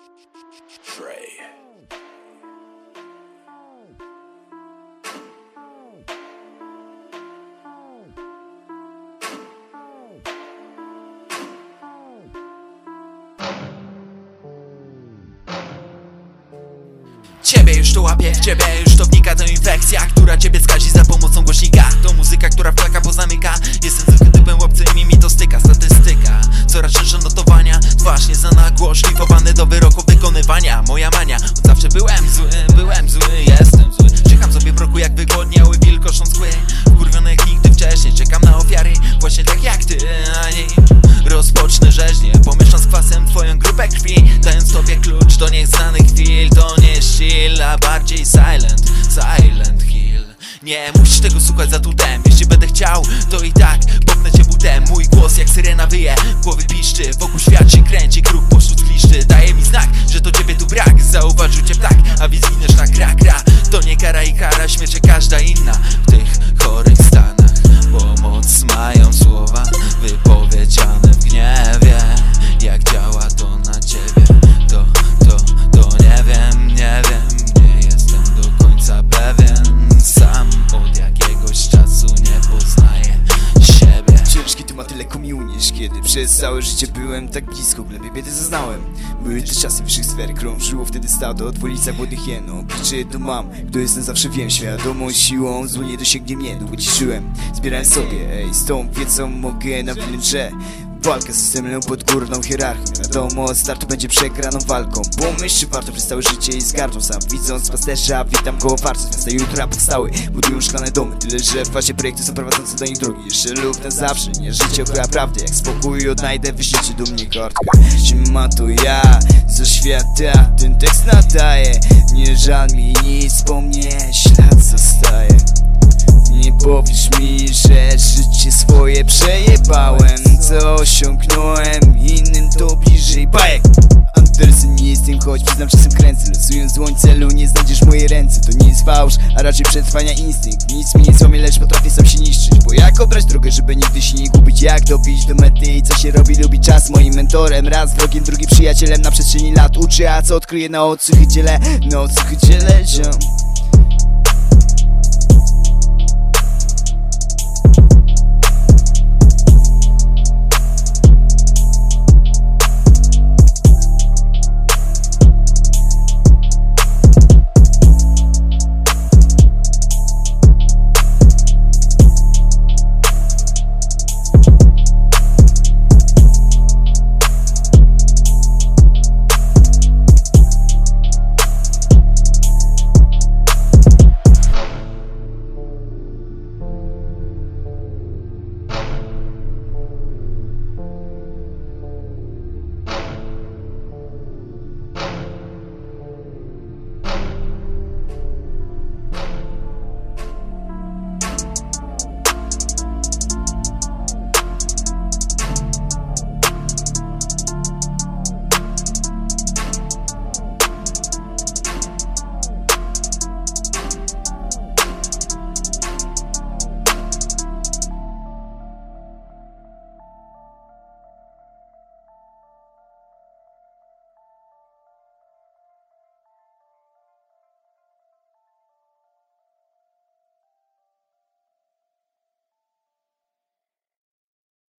Trey. Ciebie już to łapie, ciebie już to wnika To infekcja, która ciebie skazi za pomocą głośnika To muzyka, która flaka pozamyka wykonywania Moja mania, od zawsze byłem zły, byłem zły, jestem zły. Czekam sobie w roku jak wygłodniały wilkoszą skły Wkurwiony jak nigdy wcześniej, czekam na ofiary. Właśnie tak jak ty, a nie Rozpocznę rzeźnię, pomieszam z kwasem twoją grupę krwi. Dając tobie klucz do nieznanych chwil. To nie chill, a bardziej silent, silent hill. Nie musisz tego słuchać za tutem. Jeśli będę chciał, to i tak popnę cię Przez całe życie byłem tak blisko Glebie biedy zaznałem. Były te czasy wyższych sfer Krążyło wtedy stado w ulicach młodych jeno. Czy jedno mam, kto jestem zawsze wiem Świadomą siłą zło nie dosięgnie mnie Długo ciszyłem, zbierałem sobie Ej, z tą wiedzą mogę na że Walka z systemem pod górną hierarchią. Wiadomo, od startu będzie przegraną walką. Bo myśli warto przez całe życie i zgarną. Sam Widząc pasterza, witam go warto Z miasta jutra powstały, budują szklane domy. Tyle, że w fazie projekty są prowadzące do nich drogi. Jeszcze lub na zawsze, nie życie okryła prawdy. Jak spokój odnajdę, wyślijcie do mnie kartkę. Siema to ja, ze świata? Ten tekst nadaje. Nie żal mi nic, po mnie. Ślad zostaje. Nie powiesz mi, że życie swoje przejebałem Co osiągnąłem, innym to bliżej. Bajek! Andersen nie jestem, choć przyznam czasem kręcę. Losując dłoń celu nie znajdziesz moje ręce. To nie jest fałsz, a raczej przetrwania instynkt. Nic mi nie złamie, lecz potrafię sam się niszczyć. Bo jak obrać drogę, żeby nigdy się nie gubić Jak dobić do mety i co się robi, lubi czas. Moim mentorem, raz wrogiem, drugi przyjacielem Na przestrzeni lat. Uczy, a co odkryje na odsłuchy dziele? Na odsłuchy dziele, ziom